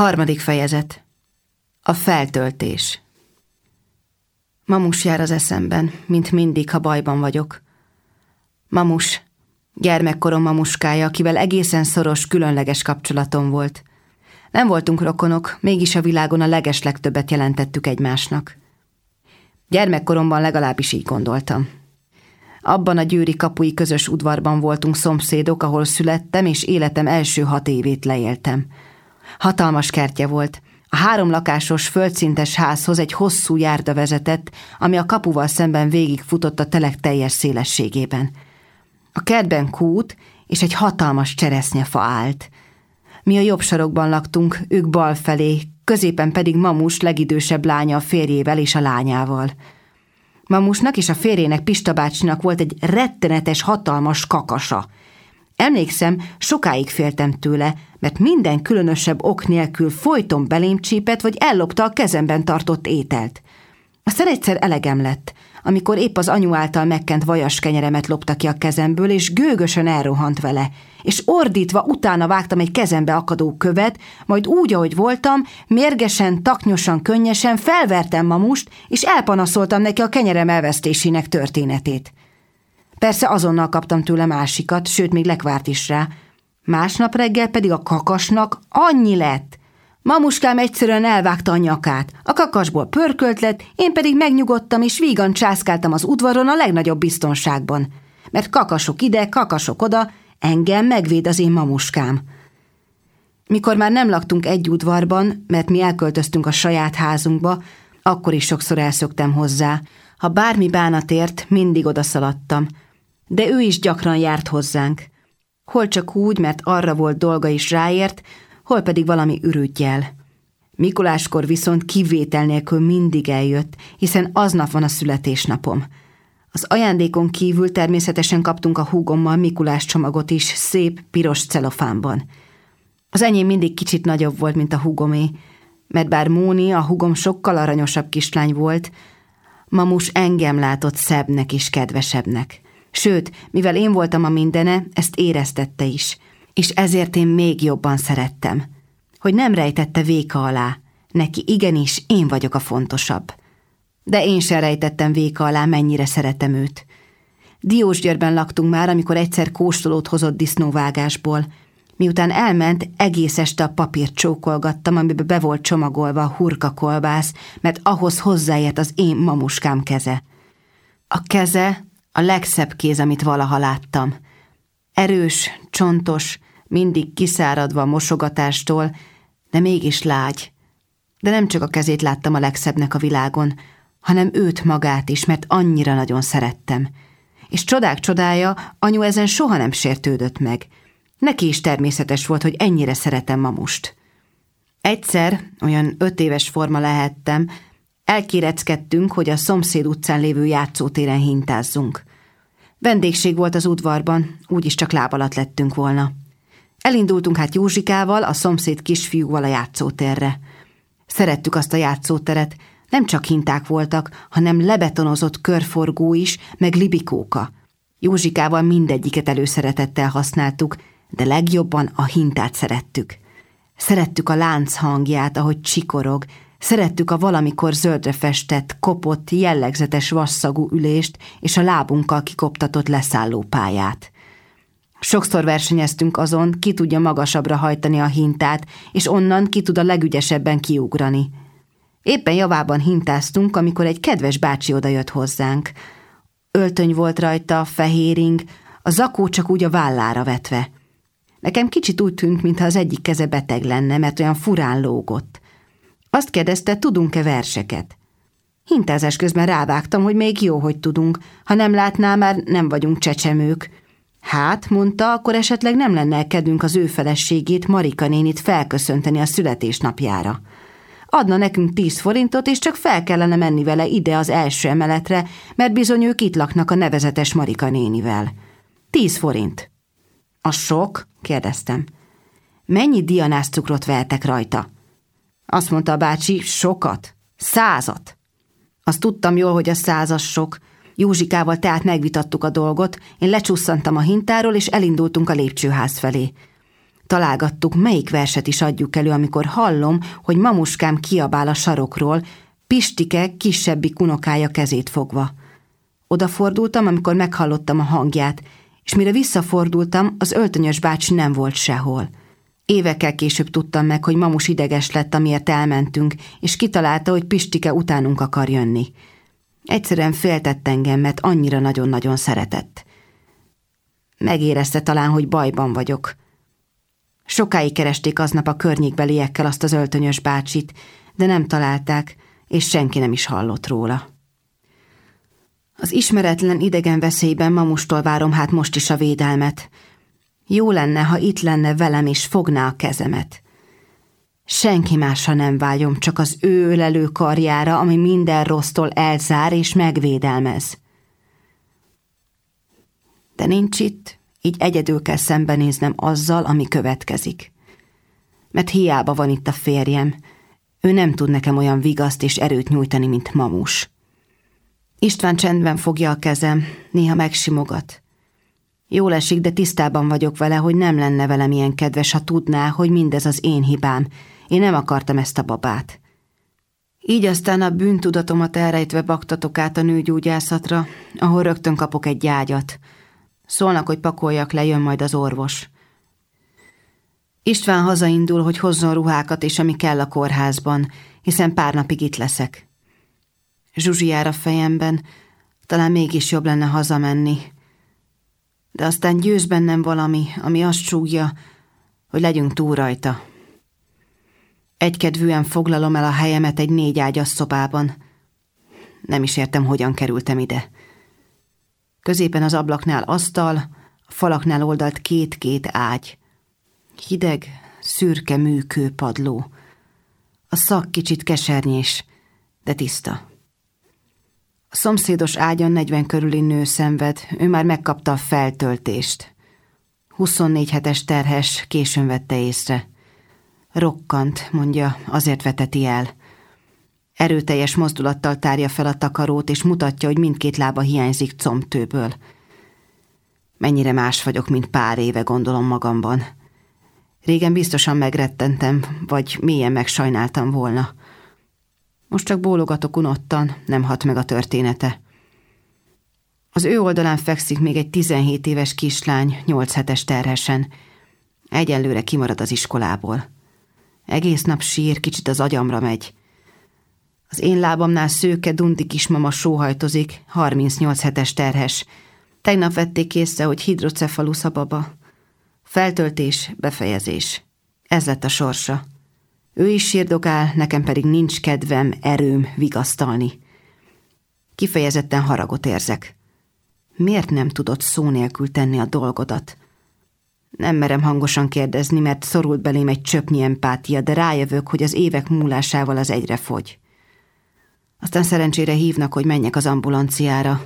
Harmadik fejezet. A feltöltés. Mamus jár az eszemben, mint mindig, ha bajban vagyok. Mamus, gyermekkorom mamuskája, akivel egészen szoros, különleges kapcsolatom volt. Nem voltunk rokonok, mégis a világon a leges jelentettük egymásnak. Gyermekkoromban legalábbis így gondoltam. Abban a győri kapui közös udvarban voltunk szomszédok, ahol születtem, és életem első hat évét leéltem – Hatalmas kertje volt. A három lakásos földszintes házhoz egy hosszú járda vezetett, ami a kapuval szemben végigfutott a telek teljes szélességében. A kertben kút és egy hatalmas cseresznyefa állt. Mi a jobb sarokban laktunk, ők bal felé, középen pedig Mamus legidősebb lánya a férjével és a lányával. Mamusnak és a férjének Pista bácsinak volt egy rettenetes, hatalmas kakasa – Emlékszem, sokáig féltem tőle, mert minden különösebb ok nélkül folyton belém csípett, vagy ellopta a kezemben tartott ételt. Aztán egyszer elegem lett, amikor épp az anyu által megkent vajas kenyeremet lopta ki a kezemből, és gőgösen elrohant vele, és ordítva utána vágtam egy kezembe akadó követ, majd úgy, ahogy voltam, mérgesen, taknyosan, könnyesen felvertem mamust, és elpanaszoltam neki a kenyerem elvesztésének történetét. Persze azonnal kaptam tőle másikat, sőt, még lekvárt is rá. Másnap reggel pedig a kakasnak annyi lett. Mamuskám egyszerűen elvágta a nyakát. A kakasból pörkölt lett, én pedig megnyugodtam, és vígan császkáltam az udvaron a legnagyobb biztonságban. Mert kakasok ide, kakasok oda, engem megvéd az én mamuskám. Mikor már nem laktunk egy udvarban, mert mi elköltöztünk a saját házunkba, akkor is sokszor elszöktem hozzá. Ha bármi bánat ért, mindig odaszaladtam – de ő is gyakran járt hozzánk. Hol csak úgy, mert arra volt dolga is ráért, hol pedig valami ürügyjel. Mikuláskor viszont kivétel nélkül mindig eljött, hiszen aznap van a születésnapom. Az ajándékon kívül természetesen kaptunk a húgommal Mikulás csomagot is, szép, piros celofánban. Az enyém mindig kicsit nagyobb volt, mint a húgomé, mert bár Móni, a húgom sokkal aranyosabb kislány volt, Mamus engem látott szebbnek és kedvesebbnek. Sőt, mivel én voltam a mindene, ezt éreztette is, és ezért én még jobban szerettem. Hogy nem rejtette véka alá, neki igenis én vagyok a fontosabb. De én sem rejtettem véka alá, mennyire szeretem őt. Diósgyőrben laktunk már, amikor egyszer kóstolót hozott disznóvágásból. Miután elment, egész este a papírt csókolgattam, amiben be volt csomagolva a hurka kolbász, mert ahhoz hozzáért az én mamuskám keze. A keze a legszebb kéz, amit valaha láttam. Erős, csontos, mindig kiszáradva a mosogatástól, de mégis lágy. De nem csak a kezét láttam a legszebbnek a világon, hanem őt magát is, mert annyira nagyon szerettem. És csodák csodája, anyu ezen soha nem sértődött meg. Neki is természetes volt, hogy ennyire szeretem mamust. Egyszer, olyan öt éves forma lehettem, Elkéreckedtünk, hogy a szomszéd utcán lévő játszótéren hintázzunk. Vendégség volt az udvarban, úgyis csak láb alatt lettünk volna. Elindultunk hát Józsikával, a szomszéd kisfiúval a játszótérre. Szerettük azt a játszóteret, nem csak hinták voltak, hanem lebetonozott körforgó is, meg libikóka. Józsikával mindegyiket előszeretettel használtuk, de legjobban a hintát szerettük. Szerettük a lánc hangját, ahogy csikorog, Szerettük a valamikor zöldre festett, kopott, jellegzetes vasszagú ülést és a lábunkkal kikoptatott leszállópályát. Sokszor versenyeztünk azon, ki tudja magasabbra hajtani a hintát, és onnan ki tud a legügyesebben kiugrani. Éppen javában hintáztunk, amikor egy kedves bácsi odajött hozzánk. Öltöny volt rajta, fehéring, a zakó csak úgy a vállára vetve. Nekem kicsit úgy tűnt, mintha az egyik keze beteg lenne, mert olyan furán lógott. Azt kérdezte, tudunk-e verseket. Hintázás közben rávágtam, hogy még jó, hogy tudunk. Ha nem látná, már nem vagyunk csecsemők. Hát, mondta, akkor esetleg nem lenne kedünk az ő feleségét, Marika nénit felköszönteni a születésnapjára. Adna nekünk tíz forintot, és csak fel kellene menni vele ide az első emeletre, mert bizony ők itt laknak a nevezetes Marika nénivel. Tíz forint. A sok? kérdeztem. Mennyi dianászcukrot vehetek rajta? Azt mondta a bácsi, sokat, százat. Azt tudtam jól, hogy a százas sok. Józsikával tehát megvitattuk a dolgot, én lecsusszantam a hintáról, és elindultunk a lépcsőház felé. Találgattuk, melyik verset is adjuk elő, amikor hallom, hogy mamuskám kiabál a sarokról, Pistike kisebbi kunokája kezét fogva. Odafordultam, amikor meghallottam a hangját, és mire visszafordultam, az öltönyös bácsi nem volt sehol. Évekkel később tudtam meg, hogy mamus ideges lett, amiért elmentünk, és kitalálta, hogy Pistike utánunk akar jönni. Egyszerűen féltett engem, mert annyira nagyon-nagyon szeretett. Megérezte talán, hogy bajban vagyok. Sokáig keresték aznap a környékbeliekkel azt az öltönyös bácsit, de nem találták, és senki nem is hallott róla. Az ismeretlen idegen veszélyben mamustól várom hát most is a védelmet. Jó lenne, ha itt lenne velem és fogná a kezemet. Senki másra nem vágyom, csak az ő ölelő karjára, ami minden rossztól elzár és megvédelmez. De nincs itt, így egyedül kell szembenéznem azzal, ami következik. Mert hiába van itt a férjem, ő nem tud nekem olyan vigaszt és erőt nyújtani, mint mamus. István csendben fogja a kezem, néha megsimogat. Jól esik, de tisztában vagyok vele, hogy nem lenne velem ilyen kedves, ha tudná, hogy mindez az én hibám. Én nem akartam ezt a babát. Így aztán a bűntudatomat elrejtve baktatok át a nőgyógyászatra, ahol rögtön kapok egy gyágyat. Szólnak, hogy pakoljak le, jön majd az orvos. István hazaindul, hogy hozzon ruhákat és ami kell a kórházban, hiszen pár napig itt leszek. Zsuzsi jár a fejemben, talán mégis jobb lenne hazamenni. De aztán győz bennem valami, ami azt súgja, hogy legyünk túl rajta. Egykedvűen foglalom el a helyemet egy négy ágyas szobában. Nem is értem, hogyan kerültem ide. Középen az ablaknál asztal, a falaknál oldalt két-két ágy. Hideg, szürke műkő padló. A szak kicsit kesernyés, de tiszta. A szomszédos ágyon 40 körüli nő szenved, ő már megkapta a feltöltést. 24 hetes terhes, későn vette észre. Rokkant, mondja, azért veteti el. Erőteljes mozdulattal tárja fel a takarót, és mutatja, hogy mindkét lába hiányzik combtőből. Mennyire más vagyok, mint pár éve, gondolom magamban. Régen biztosan megrettentem, vagy mélyen megsajnáltam volna. Most csak bólogatok unottan, nem hat meg a története. Az ő oldalán fekszik még egy 17 éves kislány, 8 hetes terhesen. Egyelőre kimarad az iskolából. Egész nap sír, kicsit az agyamra megy. Az én lábamnál szőke Dunti kismama sóhajtozik, 38 hetes terhes. Tegnap vették észre, hogy hidrocefalusz a baba. Feltöltés, befejezés. Ez lett a sorsa. Ő is sírdogál, nekem pedig nincs kedvem, erőm vigasztalni. Kifejezetten haragot érzek. Miért nem tudod szó nélkül tenni a dolgodat? Nem merem hangosan kérdezni, mert szorult belém egy csöpnyi empátia, de rájövök, hogy az évek múlásával az egyre fogy. Aztán szerencsére hívnak, hogy menjek az ambulanciára.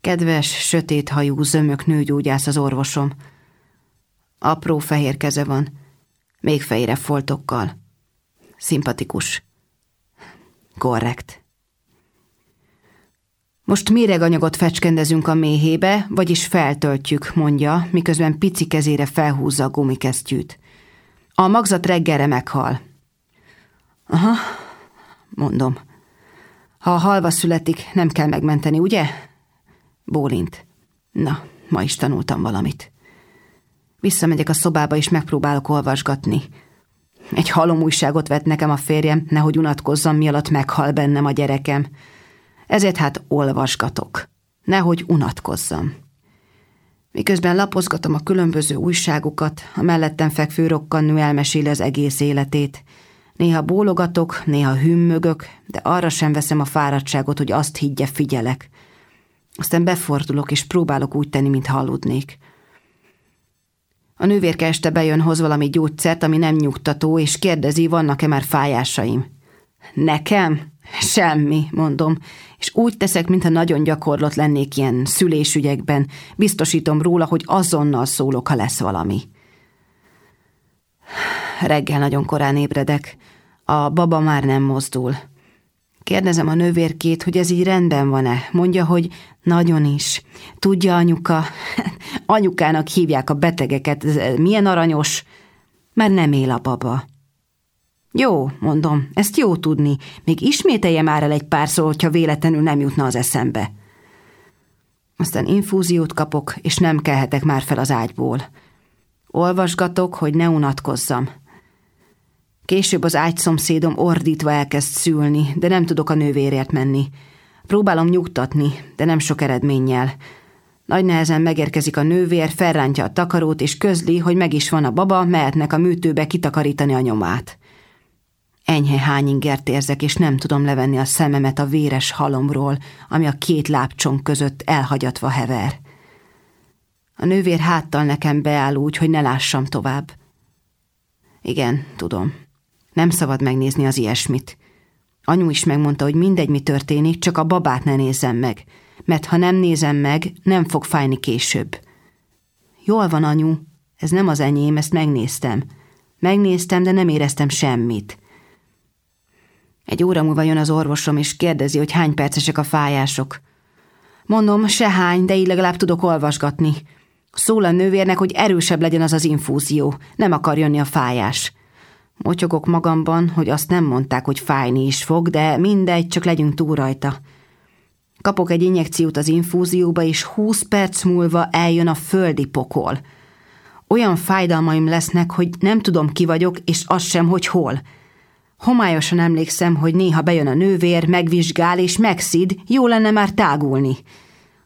Kedves, sötét hajú, zömök nőgyógyász az orvosom. Apró fehér keze van, még fejére foltokkal. Szimpatikus. Korrekt. Most méreganyagot fecskendezünk a méhébe, vagyis feltöltjük, mondja, miközben pici kezére felhúzza a gumikesztyűt. A magzat reggelre meghal. Aha, mondom. Ha a halva születik, nem kell megmenteni, ugye? Bólint. Na, ma is tanultam valamit. Visszamegyek a szobába, és megpróbálok olvasgatni. Egy halom újságot vett nekem a férjem, nehogy unatkozzam, mi alatt meghal bennem a gyerekem. Ezért hát olvasgatok. Nehogy unatkozzam. Miközben lapozgatom a különböző újságokat, a mellettem fekvő rokkannő elmeséli az egész életét. Néha bólogatok, néha hümmögök, de arra sem veszem a fáradtságot, hogy azt higgye, figyelek. Aztán befordulok, és próbálok úgy tenni, mintha aludnék. A nővérke este bejön, hoz valami gyógyszert, ami nem nyugtató, és kérdezi, vannak-e már fájásaim. Nekem? Semmi, mondom, és úgy teszek, mintha nagyon gyakorlott lennék ilyen szülésügyekben. Biztosítom róla, hogy azonnal szólok, ha lesz valami. Reggel nagyon korán ébredek. A baba már nem mozdul. Kérdezem a nővérkét, hogy ez így rendben van-e. Mondja, hogy nagyon is. Tudja anyuka, anyukának hívják a betegeket, ez milyen aranyos. Már nem él a baba. Jó, mondom, ezt jó tudni. Még ismételje már el egy párszor, hogyha véletlenül nem jutna az eszembe. Aztán infúziót kapok, és nem kelhetek már fel az ágyból. Olvasgatok, hogy ne unatkozzam. Később az ágyszomszédom ordítva elkezd szülni, de nem tudok a nővérért menni. Próbálom nyugtatni, de nem sok eredménnyel. Nagy nehezen megérkezik a nővér, felrántja a takarót, és közli, hogy meg is van a baba, mehetnek a műtőbe kitakarítani a nyomát. Enyhe hányingert érzek, és nem tudom levenni a szememet a véres halomról, ami a két lábcsonk között elhagyatva hever. A nővér háttal nekem beáll úgy, hogy ne lássam tovább. Igen, tudom. Nem szabad megnézni az ilyesmit. Anyu is megmondta, hogy mindegy, mi történik, csak a babát ne nézem meg, mert ha nem nézem meg, nem fog fájni később. Jól van, anyu, ez nem az enyém, ezt megnéztem. Megnéztem, de nem éreztem semmit. Egy óra múlva jön az orvosom, és kérdezi, hogy hány percesek a fájások. Mondom, se hány, de így legalább tudok olvasgatni. Szól a nővérnek, hogy erősebb legyen az az infúzió, nem akar jönni a fájás. Motyogok magamban, hogy azt nem mondták, hogy fájni is fog, de mindegy, csak legyünk túl rajta. Kapok egy injekciót az infúzióba, és húsz perc múlva eljön a földi pokol. Olyan fájdalmaim lesznek, hogy nem tudom ki vagyok, és az sem, hogy hol. Homályosan emlékszem, hogy néha bejön a nővér, megvizsgál és megszid, jó lenne már tágulni.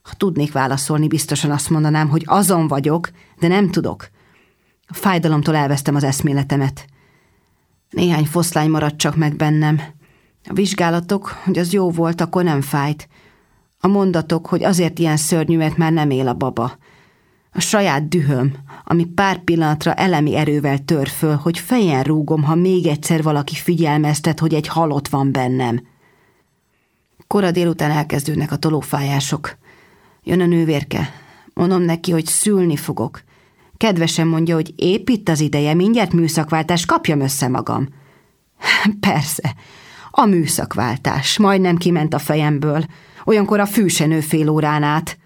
Ha tudnék válaszolni, biztosan azt mondanám, hogy azon vagyok, de nem tudok. A fájdalomtól elvesztem az eszméletemet. Néhány foszlány maradt csak meg bennem. A vizsgálatok, hogy az jó volt, akkor nem fájt. A mondatok, hogy azért ilyen szörnyű, mert már nem él a baba. A saját dühöm, ami pár pillanatra elemi erővel tör föl, hogy fejen rúgom, ha még egyszer valaki figyelmeztet, hogy egy halott van bennem. Kora délután elkezdődnek a tolófájások. Jön a nővérke. Mondom neki, hogy szülni fogok. Kedvesen mondja, hogy épp itt az ideje, mindjárt műszakváltás, kapjam össze magam. Persze, a műszakváltás, majdnem kiment a fejemből. Olyankor a fűsenő fél órán át.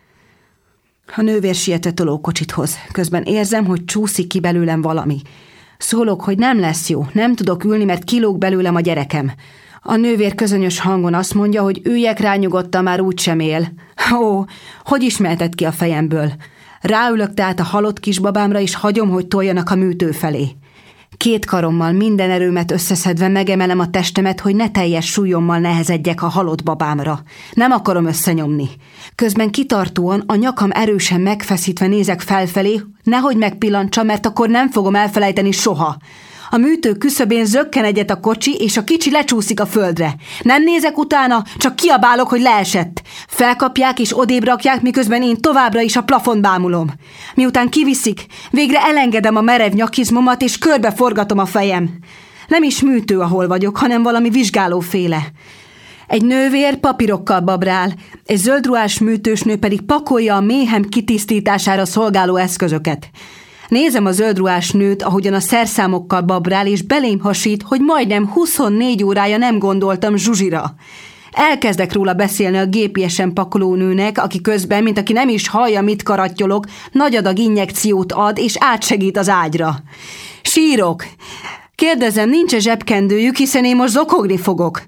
A nővér siet a hoz. Közben érzem, hogy csúszik ki belőlem valami. Szólok, hogy nem lesz jó, nem tudok ülni, mert kilóg belőlem a gyerekem. A nővér közönyös hangon azt mondja, hogy üljek rá nyugodtan, már úgy sem él. Ó, hogy ismertett ki a fejemből? Ráülök tehát a halott kisbabámra, és hagyom, hogy toljanak a műtő felé. Két karommal minden erőmet összeszedve megemelem a testemet, hogy ne teljes súlyommal nehezedjek a halott babámra. Nem akarom összenyomni. Közben kitartóan, a nyakam erősen megfeszítve nézek felfelé, nehogy megpillantsa, mert akkor nem fogom elfelejteni soha. A műtő küszöbén zökken egyet a kocsi, és a kicsi lecsúszik a földre. Nem nézek utána, csak kiabálok, hogy leesett. Felkapják és odébb rakják, miközben én továbbra is a plafon bámulom. Miután kiviszik, végre elengedem a merev nyakizmomat, és körbe forgatom a fejem. Nem is műtő, ahol vagyok, hanem valami vizsgálóféle. Egy nővér papírokkal babrál, egy zöldruhás műtősnő pedig pakolja a méhem kitisztítására szolgáló eszközöket. Nézem a zöldruhás nőt, ahogyan a szerszámokkal babrál, és belém hasít, hogy majdnem 24 órája nem gondoltam Zsuzsira. Elkezdek róla beszélni a gépiesen pakoló nőnek, aki közben, mint aki nem is hallja, mit karattyolok, nagy adag injekciót ad, és átsegít az ágyra. Sírok. Kérdezem, nincs-e zsebkendőjük, hiszen én most zokogni fogok.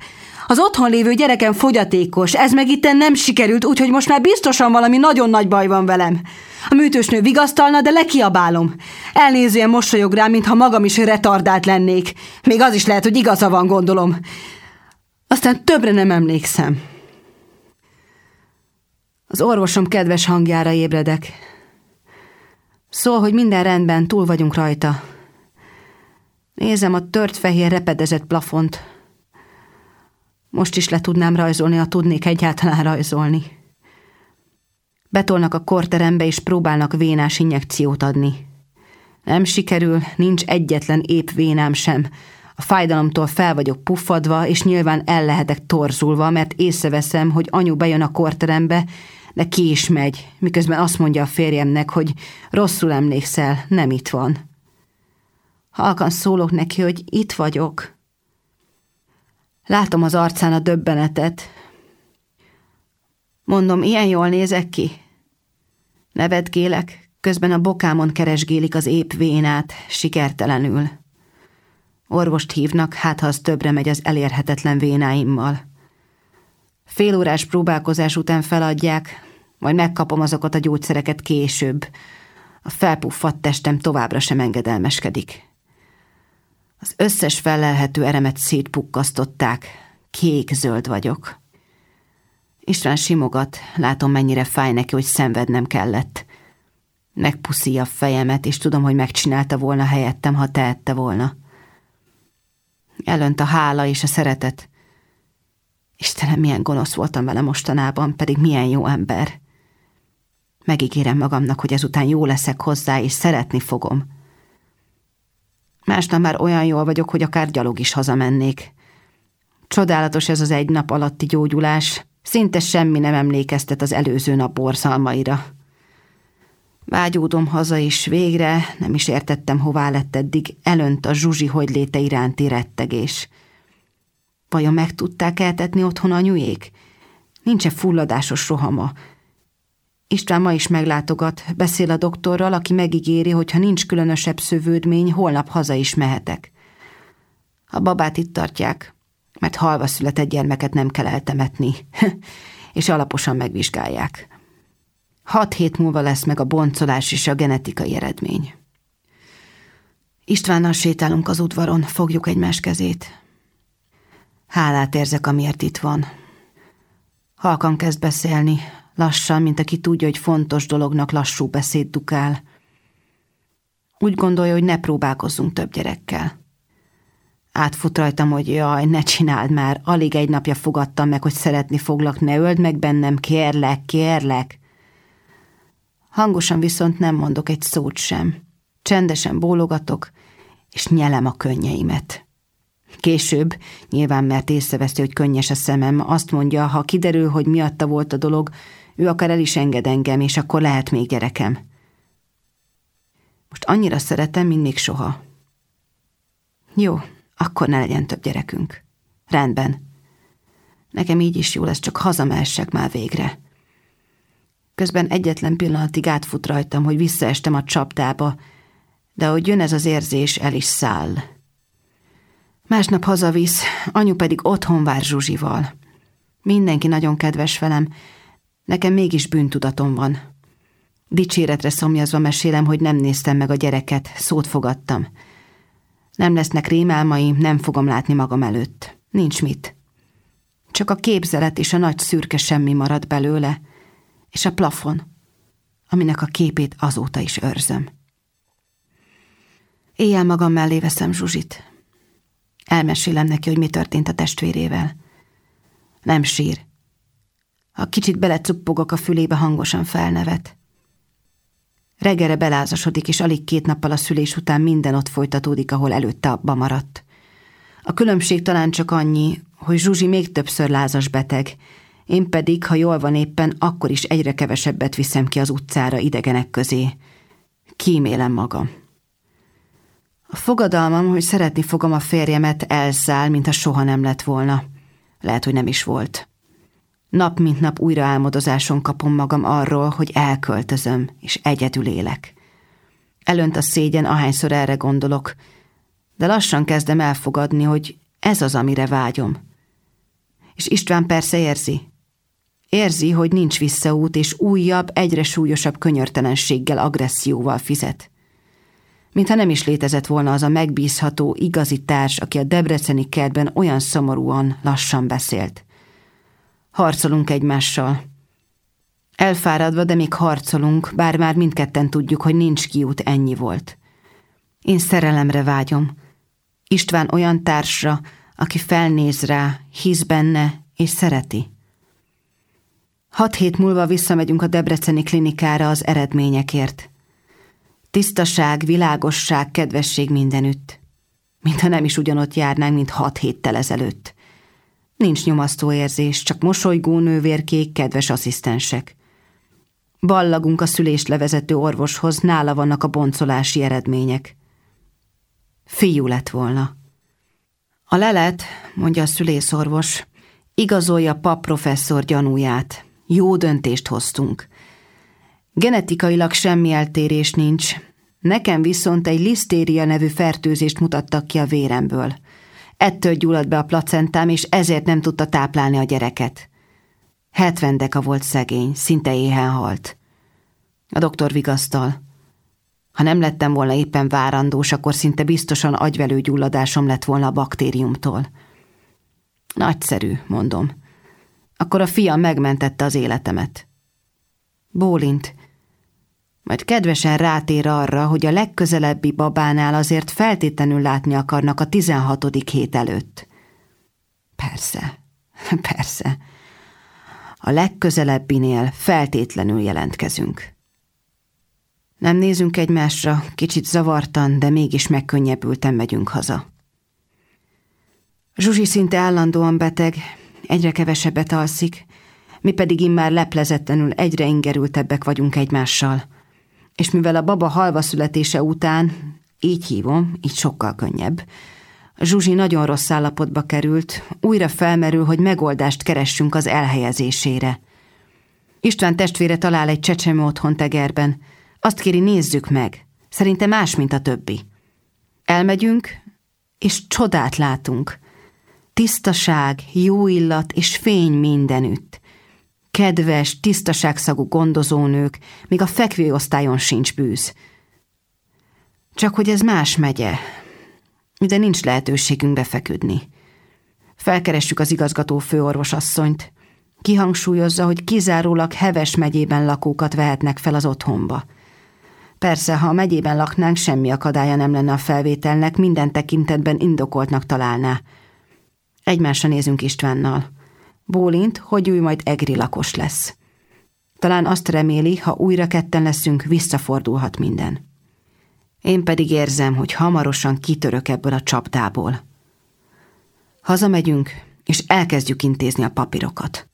Az otthon lévő gyerekem fogyatékos, ez meg itten nem sikerült, úgyhogy most már biztosan valami nagyon nagy baj van velem. A műtősnő vigasztalna, de lekiabálom. Elnézően mosolyog rám, mintha magam is retardált lennék. Még az is lehet, hogy igaza van, gondolom. Aztán többre nem emlékszem. Az orvosom kedves hangjára ébredek. Szól, hogy minden rendben, túl vagyunk rajta. Nézem a tört fehér repedezett plafont. Most is le tudnám rajzolni, ha tudnék egyáltalán rajzolni. Betolnak a korterembe, és próbálnak vénás injekciót adni. Nem sikerül, nincs egyetlen épp vénám sem. A fájdalomtól fel vagyok puffadva, és nyilván el lehetek torzulva, mert észreveszem, hogy anyu bejön a korterembe, de ki is megy, miközben azt mondja a férjemnek, hogy rosszul emlékszel, nem itt van. Halkan szólok neki, hogy itt vagyok. Látom az arcán a döbbenetet. Mondom, ilyen jól nézek ki? Nevetgélek, közben a bokámon keresgélik az épp vénát, sikertelenül. Orvost hívnak, hát ha az többre megy az elérhetetlen vénáimmal. Fél órás próbálkozás után feladják, majd megkapom azokat a gyógyszereket később. A felpuffadt testem továbbra sem engedelmeskedik. Az összes felelhető eremet szétpukkasztották. Kék-zöld vagyok. István simogat, látom mennyire fáj neki, hogy szenvednem kellett. Megpuszíja a fejemet, és tudom, hogy megcsinálta volna helyettem, ha tehette volna. Elönt a hála és a szeretet. Istenem, milyen gonosz voltam vele mostanában, pedig milyen jó ember. Megígérem magamnak, hogy ezután jó leszek hozzá, és szeretni fogom. Másnap már olyan jól vagyok, hogy akár gyalog is hazamennék. Csodálatos ez az egy nap alatti gyógyulás, szinte semmi nem emlékeztet az előző nap borzalmaira. Vágyódom haza is végre, nem is értettem, hová lett eddig, elönt a zsuzsi hogy léte iránti rettegés. Vajon meg tudták eltetni otthon anyujék? Nincs-e fulladásos rohama? István ma is meglátogat, beszél a doktorral, aki megígéri, hogy ha nincs különösebb szövődmény, holnap haza is mehetek. A babát itt tartják, mert halva született gyermeket nem kell eltemetni, és alaposan megvizsgálják. Hat hét múlva lesz meg a boncolás és a genetikai eredmény. Istvánnal sétálunk az udvaron, fogjuk egymás kezét. Hálát érzek, amiért itt van. Halkan kezd beszélni, lassan, mint aki tudja, hogy fontos dolognak lassú beszéd dukál. Úgy gondolja, hogy ne próbálkozzunk több gyerekkel. Átfut rajtam, hogy jaj, ne csináld már, alig egy napja fogadtam meg, hogy szeretni foglak, ne öld meg bennem, kérlek, kérlek. Hangosan viszont nem mondok egy szót sem. Csendesen bólogatok, és nyelem a könnyeimet. Később, nyilván mert észreveszti, hogy könnyes a szemem, azt mondja, ha kiderül, hogy miatta volt a dolog, ő akár el is enged engem, és akkor lehet még gyerekem. Most annyira szeretem, mint még soha. Jó, akkor ne legyen több gyerekünk. Rendben. Nekem így is jó lesz, csak hazamehessek már végre. Közben egyetlen pillanatig átfut rajtam, hogy visszaestem a csapdába, de ahogy jön ez az érzés, el is száll. Másnap hazavisz, anyu pedig otthon vár Zsuzsival. Mindenki nagyon kedves velem, nekem mégis bűntudatom van. Dicséretre szomjazva mesélem, hogy nem néztem meg a gyereket, szót fogadtam. Nem lesznek rémálmaim, nem fogom látni magam előtt. Nincs mit. Csak a képzelet és a nagy szürke semmi marad belőle, és a plafon, aminek a képét azóta is őrzöm. Éjjel magam mellé veszem Zsuzsit. Elmesélem neki, hogy mi történt a testvérével. Nem sír. Ha kicsit belecuppogok a fülébe, hangosan felnevet. Reggelre belázasodik, és alig két nappal a szülés után minden ott folytatódik, ahol előtte abba maradt. A különbség talán csak annyi, hogy Zsuzsi még többször lázas beteg, én pedig, ha jól van éppen, akkor is egyre kevesebbet viszem ki az utcára idegenek közé. Kímélem magam. A fogadalmam, hogy szeretni fogom a férjemet, elszáll, mintha soha nem lett volna. Lehet, hogy nem is volt. Nap mint nap újra álmodozáson kapom magam arról, hogy elköltözöm, és egyedül élek. Elönt a szégyen, ahányszor erre gondolok, de lassan kezdem elfogadni, hogy ez az, amire vágyom. És István persze érzi, Érzi, hogy nincs visszaút, és újabb, egyre súlyosabb könyörtelenséggel, agresszióval fizet. Mintha nem is létezett volna az a megbízható, igazi társ, aki a debreceni kertben olyan szomorúan, lassan beszélt. Harcolunk egymással. Elfáradva, de még harcolunk, bár már mindketten tudjuk, hogy nincs kiút, ennyi volt. Én szerelemre vágyom. István olyan társra, aki felnéz rá, hisz benne és szereti. Hat hét múlva visszamegyünk a Debreceni klinikára az eredményekért. Tisztaság, világosság, kedvesség mindenütt. Mintha nem is ugyanott járnánk, mint hat héttel ezelőtt. Nincs nyomasztó érzés, csak mosolygó nővérkék, kedves asszisztensek. Ballagunk a szülést levezető orvoshoz, nála vannak a boncolási eredmények. Fiú lett volna. A lelet, mondja a szülészorvos, igazolja pap professzor gyanúját. Jó döntést hoztunk. Genetikailag semmi eltérés nincs. Nekem viszont egy lisztéria nevű fertőzést mutattak ki a véremből. Ettől gyulladt be a placentám, és ezért nem tudta táplálni a gyereket. Hetven deka volt szegény, szinte éhen halt. A doktor vigasztal. Ha nem lettem volna éppen várandós, akkor szinte biztosan agyvelő gyulladásom lett volna a baktériumtól. Nagyszerű, mondom. Akkor a fiam megmentette az életemet. Bólint. Majd kedvesen rátér arra, hogy a legközelebbi babánál azért feltétlenül látni akarnak a tizenhatodik hét előtt. Persze, persze. A legközelebbinél feltétlenül jelentkezünk. Nem nézünk egymásra, kicsit zavartan, de mégis megkönnyebbülten megyünk haza. Zsuzsi szinte állandóan beteg, egyre kevesebbet alszik, mi pedig immár leplezetlenül egyre ingerültebbek vagyunk egymással. És mivel a baba halva születése után, így hívom, így sokkal könnyebb, Zsuzsi nagyon rossz állapotba került, újra felmerül, hogy megoldást keressünk az elhelyezésére. István testvére talál egy csecsemő otthon tegerben, azt kéri, nézzük meg. Szerinte más, mint a többi. Elmegyünk, és csodát látunk. Tisztaság, jó illat és fény mindenütt. Kedves, tisztaságszagú gondozónők, még a fekvőosztályon sincs bűz. Csak hogy ez más megye, de nincs lehetőségünk befeküdni. Felkeressük az igazgató főorvosasszonyt. Kihangsúlyozza, hogy kizárólag Heves megyében lakókat vehetnek fel az otthonba – Persze, ha a megyében laknánk, semmi akadálya nem lenne a felvételnek, minden tekintetben indokoltnak találná. Egymásra nézünk Istvánnal. Bólint, hogy ő majd egri lakos lesz. Talán azt reméli, ha újra ketten leszünk, visszafordulhat minden. Én pedig érzem, hogy hamarosan kitörök ebből a csapdából. Hazamegyünk, és elkezdjük intézni a papírokat.